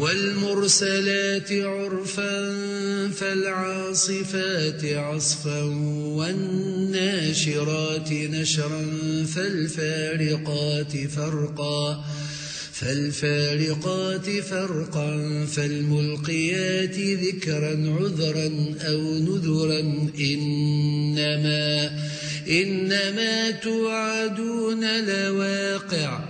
والمرسلات عرفا فالعاصفات عصفا والناشرات نشرا فالفارقات فرقا فالفارقات فرقا فالملقيات ذكرا عذرا أو نذرا إنما إنما توعدون لواقع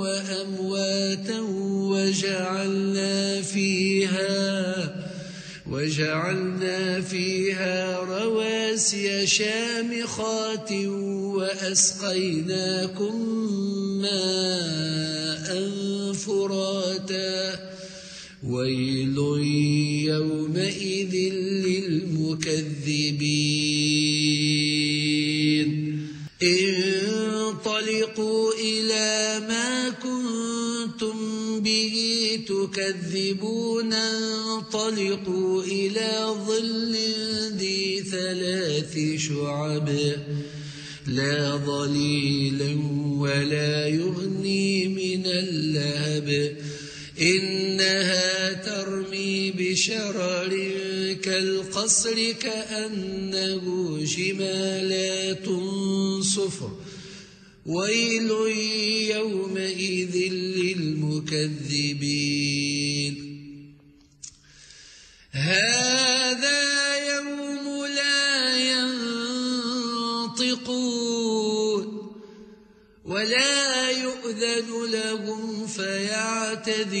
وأمواتا وجعلنا فيها وجعلنا فيها رواسي شامخات وأسقيناكم ماء فراتا. ويل يومئذ للمكذبين. به تكذبون انطلقوا إلى ظل ذي ثلاث شعب. لا ظليلا ولا يغني من اللهب. إنها ترمي بشرر كالقصر كأنه جمالات صفر. ويل يومئذ للمكذبين هذا يوم لا ينطقون. ولا يؤذن لهم فيعتذرون.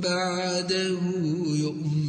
بعده يؤمن